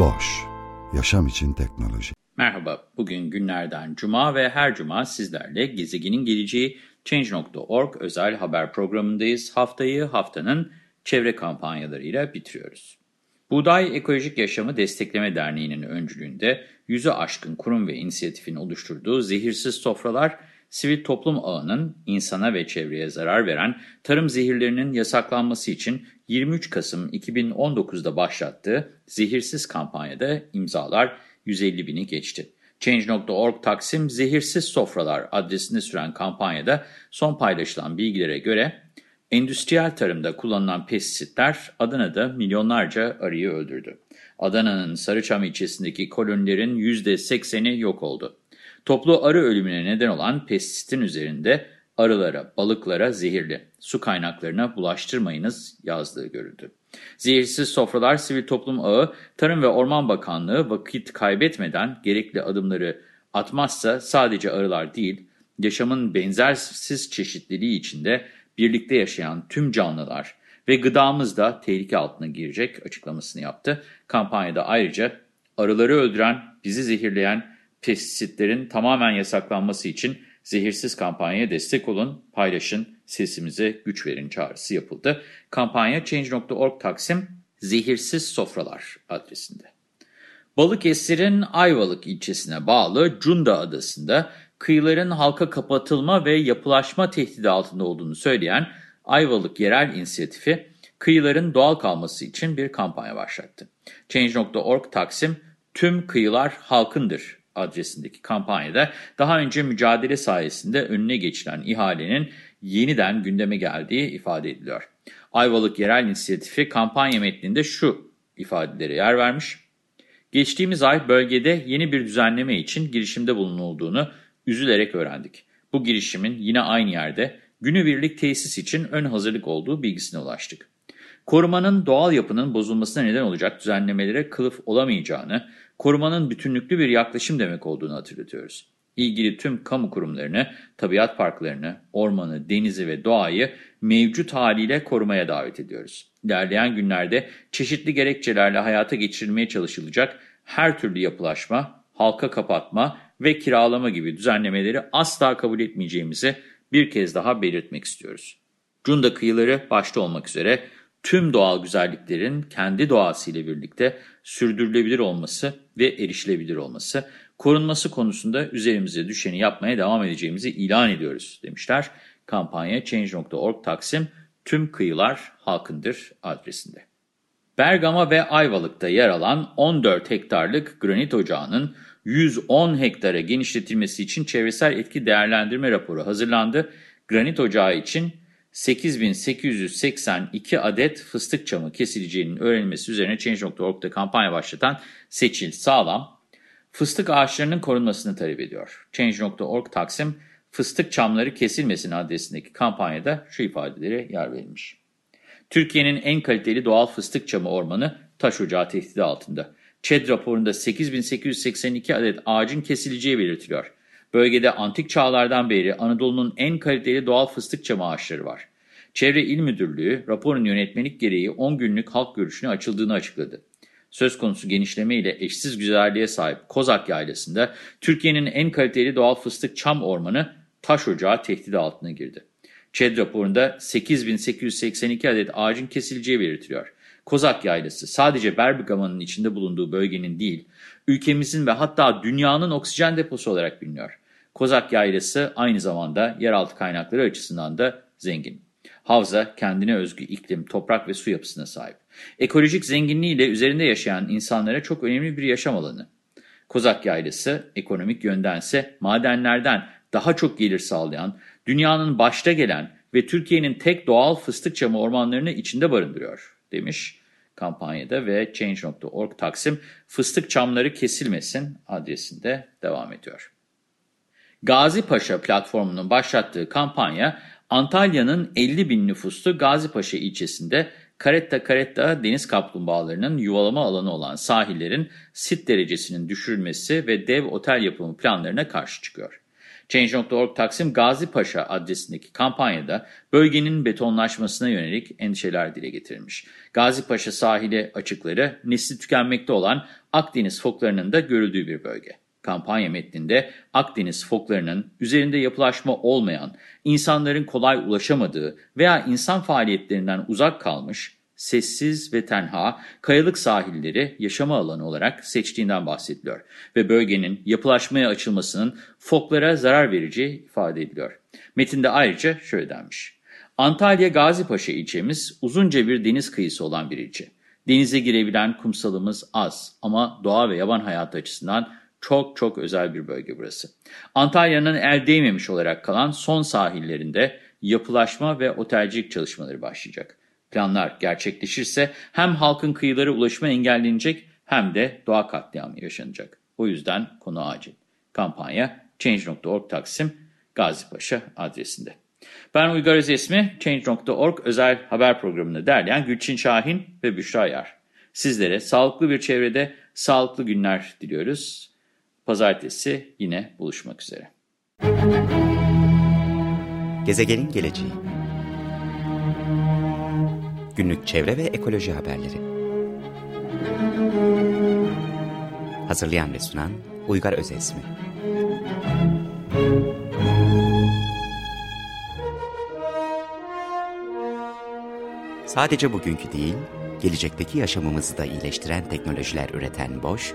Boş, yaşam için teknoloji. Merhaba, bugün günlerden cuma ve her cuma sizlerle gezegenin geleceği Change.org özel haber programındayız. Haftayı haftanın çevre kampanyalarıyla bitiriyoruz. Buğday Ekolojik Yaşamı Destekleme Derneği'nin öncülüğünde yüzü aşkın kurum ve inisiyatifin oluşturduğu Zehirsiz Sofralar, sivil toplum ağının insana ve çevreye zarar veren tarım zehirlerinin yasaklanması için 23 Kasım 2019'da başlattığı Zehirsiz kampanyada imzalar 150 bini geçti. Change.org Taksim Zehirsiz Sofralar adresinde süren kampanyada son paylaşılan bilgilere göre endüstriyel tarımda kullanılan pestisitler Adana'da milyonlarca arıyı öldürdü. Adana'nın Sarıçam ilçesindeki kolonilerin %80'i yok oldu. Toplu arı ölümüne neden olan pestisitin üzerinde arılara, balıklara zehirli, su kaynaklarına bulaştırmayınız yazdığı görüldü. Zehirsiz Sofralar Sivil Toplum Ağı, Tarım ve Orman Bakanlığı vakit kaybetmeden gerekli adımları atmazsa sadece arılar değil, yaşamın benzersiz çeşitliliği içinde birlikte yaşayan tüm canlılar ve gıdamız da tehlike altına girecek açıklamasını yaptı. Kampanyada ayrıca arıları öldüren, bizi zehirleyen pestisitlerin tamamen yasaklanması için zehirsiz kampanyaya destek olun, paylaşın, sesimize güç verin çağrısı yapıldı. Kampanya Change.org Taksim Zehirsiz Sofralar adresinde. Balıkesir'in Ayvalık ilçesine bağlı Cunda Adası'nda kıyıların halka kapatılma ve yapılaşma tehdidi altında olduğunu söyleyen Ayvalık Yerel İnisiyatifi, kıyıların doğal kalması için bir kampanya başlattı. Change.org Taksim Tüm Kıyılar Halkındır adresindeki kampanyada daha önce mücadele sayesinde önüne geçilen ihalenin yeniden gündeme geldiği ifade ediliyor. Ayvalık Yerel İnisiyatifi kampanya metninde şu ifadelere yer vermiş. Geçtiğimiz ay bölgede yeni bir düzenleme için girişimde bulunulduğunu üzülerek öğrendik. Bu girişimin yine aynı yerde günübirlik tesis için ön hazırlık olduğu bilgisine ulaştık. Korumanın doğal yapının bozulmasına neden olacak düzenlemelere kılıf olamayacağını, korumanın bütünlüklü bir yaklaşım demek olduğunu hatırlatıyoruz. İlgili tüm kamu kurumlarını, tabiat parklarını, ormanı, denizi ve doğayı mevcut haliyle korumaya davet ediyoruz. İlerleyen günlerde çeşitli gerekçelerle hayata geçirilmeye çalışılacak her türlü yapılaşma, halka kapatma ve kiralama gibi düzenlemeleri asla kabul etmeyeceğimizi bir kez daha belirtmek istiyoruz. Cunda kıyıları başta olmak üzere tüm doğal güzelliklerin kendi doğasıyla birlikte sürdürülebilir olması ve erişilebilir olması, korunması konusunda üzerimize düşeni yapmaya devam edeceğimizi ilan ediyoruz demişler. Kampanya Change.org Taksim Tüm Kıyılar Halkındır adresinde. Bergama ve Ayvalık'ta yer alan 14 hektarlık granit ocağının 110 hektara genişletilmesi için çevresel etki değerlendirme raporu hazırlandı. Granit ocağı için 8882 adet fıstık çamı kesileceğinin öğrenilmesi üzerine Change.org'da kampanya başlatan Seçil Sağlam, fıstık ağaçlarının korunmasını talep ediyor. Change.org Taksim, fıstık çamları kesilmesin adresindeki kampanyada şu ifadelere yer verilmiş. Türkiye'nin en kaliteli doğal fıstık çamı ormanı taş ocağı tehdidi altında. ÇED raporunda 8882 adet ağacın kesileceği belirtiliyor. Bölgede antik çağlardan beri Anadolu'nun en kaliteli doğal fıstık çamı ağaçları var. Çevre İl Müdürlüğü raporun yönetmelik gereği 10 günlük halk görüşüne açıldığını açıkladı. Söz konusu genişleme ile eşsiz güzelliğe sahip Kozak Yaylası'nda Türkiye'nin en kaliteli doğal fıstık çam ormanı taş ocağı tehdidi altına girdi. ÇED raporunda 8882 adet ağacın kesileceği belirtiliyor. Kozak Yaylası sadece Bergama'nın içinde bulunduğu bölgenin değil, ülkemizin ve hatta dünyanın oksijen deposu olarak biliniyor. Kozak Yaylası aynı zamanda yeraltı kaynakları açısından da zengin. Havza kendine özgü iklim, toprak ve su yapısına sahip. Ekolojik zenginliğiyle üzerinde yaşayan insanlara çok önemli bir yaşam alanı. Kozak Yaylası ekonomik yöndense madenlerden daha çok gelir sağlayan, dünyanın başta gelen ve Türkiye'nin tek doğal fıstık çamı ormanlarını içinde barındırıyor demiş kampanyada ve Change.org Taksim fıstık çamları kesilmesin adresinde devam ediyor. Gazi Paşa platformunun başlattığı kampanya Antalya'nın 50 bin nüfuslu Gazi Paşa ilçesinde Karetta Karetta deniz kaplumbağalarının yuvalama alanı olan sahillerin sit derecesinin düşürülmesi ve dev otel yapımı planlarına karşı çıkıyor. Change.org Taksim Gazi Paşa adresindeki kampanyada bölgenin betonlaşmasına yönelik endişeler dile getirilmiş. Gazi Paşa sahili açıkları nesli tükenmekte olan Akdeniz foklarının da görüldüğü bir bölge. Kampanya metninde Akdeniz foklarının üzerinde yapılaşma olmayan, insanların kolay ulaşamadığı veya insan faaliyetlerinden uzak kalmış, sessiz ve tenha kayalık sahilleri yaşama alanı olarak seçtiğinden bahsediliyor ve bölgenin yapılaşmaya açılmasının foklara zarar vereceği ifade ediliyor. Metinde ayrıca şöyle denmiş. Antalya Gazipaşa ilçemiz uzunca bir deniz kıyısı olan bir ilçe. Denize girebilen kumsalımız az ama doğa ve yaban hayatı açısından çok çok özel bir bölge burası. Antalya'nın el değmemiş olarak kalan son sahillerinde yapılaşma ve otelcilik çalışmaları başlayacak. Planlar gerçekleşirse hem halkın kıyılara ulaşımı engellenecek hem de doğa katliamı yaşanacak. O yüzden konu acil. Kampanya Change.org Taksim Gazipaşa adresinde. Ben Uygar Özesmi, Change.org özel haber programını derleyen Gülçin Şahin ve Büşra Yar. Sizlere sağlıklı bir çevrede sağlıklı günler diliyoruz. Pazartesi yine buluşmak üzere. Gezegenin geleceği. Günlük çevre ve ekoloji haberleri. Hazırlayan ve sunan Uygar Özesmi. Sadece bugünkü değil, gelecekteki yaşamımızı da iyileştiren teknolojiler üreten Boş,